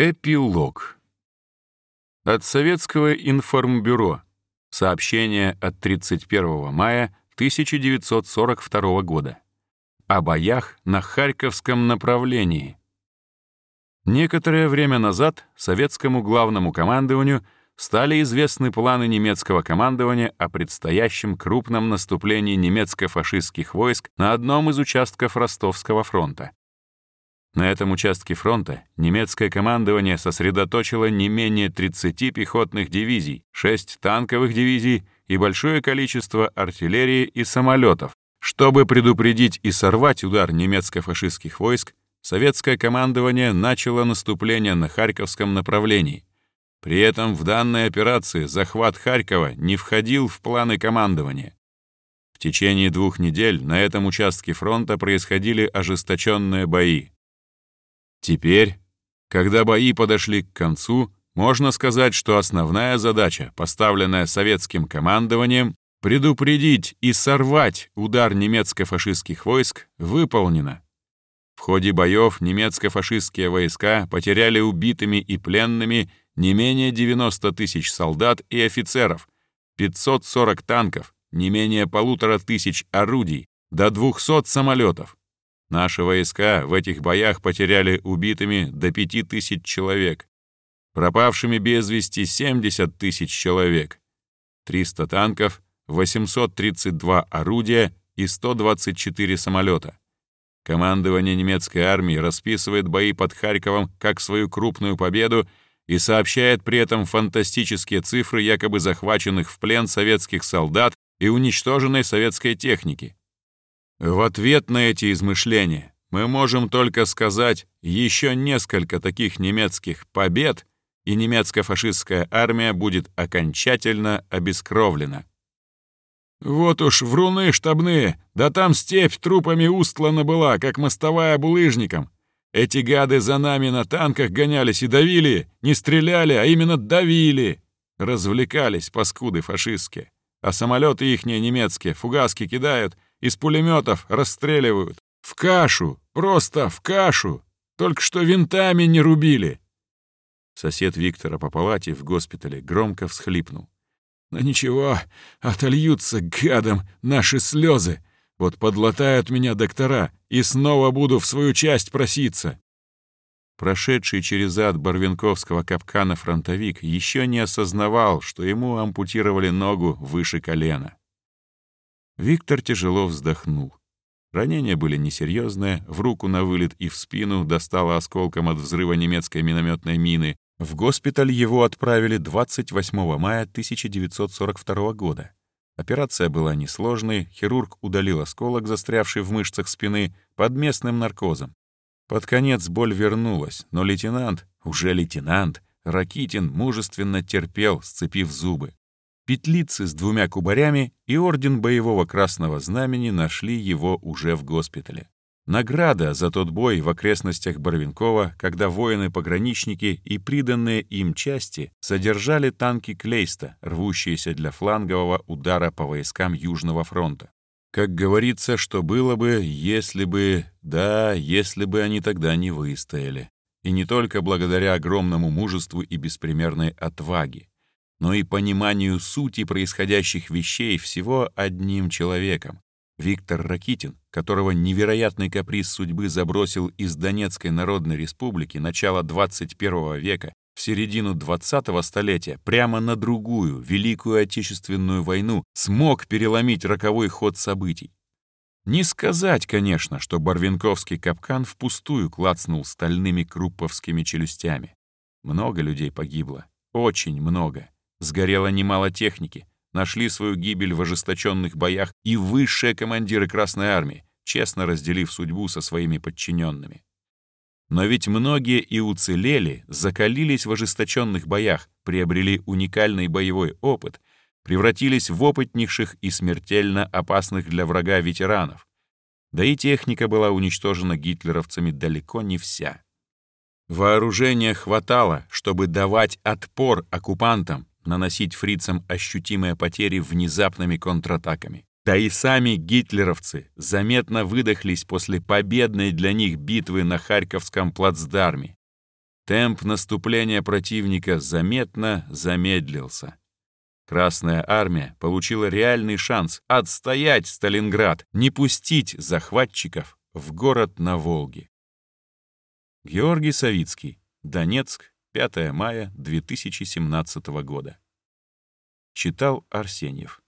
Эпилог. От Советского информбюро. Сообщение от 31 мая 1942 года. О боях на Харьковском направлении. Некоторое время назад советскому главному командованию стали известны планы немецкого командования о предстоящем крупном наступлении немецко-фашистских войск на одном из участков Ростовского фронта. На этом участке фронта немецкое командование сосредоточило не менее 30 пехотных дивизий, 6 танковых дивизий и большое количество артиллерии и самолетов. Чтобы предупредить и сорвать удар немецко-фашистских войск, советское командование начало наступление на Харьковском направлении. При этом в данной операции захват Харькова не входил в планы командования. В течение двух недель на этом участке фронта происходили ожесточенные бои. Теперь, когда бои подошли к концу, можно сказать, что основная задача, поставленная советским командованием, предупредить и сорвать удар немецко-фашистских войск, выполнена. В ходе боев немецко-фашистские войска потеряли убитыми и пленными не менее 90 тысяч солдат и офицеров, 540 танков, не менее полутора тысяч орудий, до 200 самолетов. Наши войска в этих боях потеряли убитыми до 5000 человек, пропавшими без вести 70 тысяч человек, 300 танков, 832 орудия и 124 самолета. Командование немецкой армии расписывает бои под Харьковом как свою крупную победу и сообщает при этом фантастические цифры якобы захваченных в плен советских солдат и уничтоженной советской техники. В ответ на эти измышления мы можем только сказать еще несколько таких немецких побед, и немецко-фашистская армия будет окончательно обескровлена. Вот уж вруны штабные, да там степь трупами устлана была, как мостовая булыжником. Эти гады за нами на танках гонялись и давили, не стреляли, а именно давили. Развлекались паскуды фашистские. А самолеты ихние немецкие фугаски кидают — из пулеметов расстреливают. В кашу, просто в кашу. Только что винтами не рубили. Сосед Виктора по палате в госпитале громко всхлипнул. Но ничего, отольются гадом наши слезы. Вот подлатают меня доктора, и снова буду в свою часть проситься. Прошедший через ад Барвинковского капкана фронтовик еще не осознавал, что ему ампутировали ногу выше колена. Виктор тяжело вздохнул. Ранения были несерьезные, в руку на вылет и в спину достало осколком от взрыва немецкой минометной мины. В госпиталь его отправили 28 мая 1942 года. Операция была несложной, хирург удалил осколок, застрявший в мышцах спины, под местным наркозом. Под конец боль вернулась, но лейтенант, уже лейтенант, Ракитин мужественно терпел, сцепив зубы. Петлицы с двумя кубарями и орден боевого красного знамени нашли его уже в госпитале. Награда за тот бой в окрестностях Барвинкова, когда воины-пограничники и приданные им части содержали танки Клейста, рвущиеся для флангового удара по войскам Южного фронта. Как говорится, что было бы, если бы... Да, если бы они тогда не выстояли. И не только благодаря огромному мужеству и беспримерной отваге но и пониманию сути происходящих вещей всего одним человеком. Виктор Ракитин, которого невероятный каприз судьбы забросил из Донецкой Народной Республики начала 21 века в середину 20-го столетия прямо на другую, Великую Отечественную войну, смог переломить роковой ход событий. Не сказать, конечно, что Барвинковский капкан впустую клацнул стальными крупповскими челюстями. Много людей погибло, очень много. Сгорело немало техники, нашли свою гибель в ожесточенных боях и высшие командиры Красной Армии, честно разделив судьбу со своими подчиненными. Но ведь многие и уцелели, закалились в ожесточенных боях, приобрели уникальный боевой опыт, превратились в опытнейших и смертельно опасных для врага ветеранов. Да и техника была уничтожена гитлеровцами далеко не вся. Вооружения хватало, чтобы давать отпор оккупантам, наносить фрицам ощутимые потери внезапными контратаками. Да и сами гитлеровцы заметно выдохлись после победной для них битвы на Харьковском плацдарме. Темп наступления противника заметно замедлился. Красная армия получила реальный шанс отстоять Сталинград, не пустить захватчиков в город на Волге. Георгий Савицкий, Донецк, 5 мая 2017 года. Читал Арсеньев.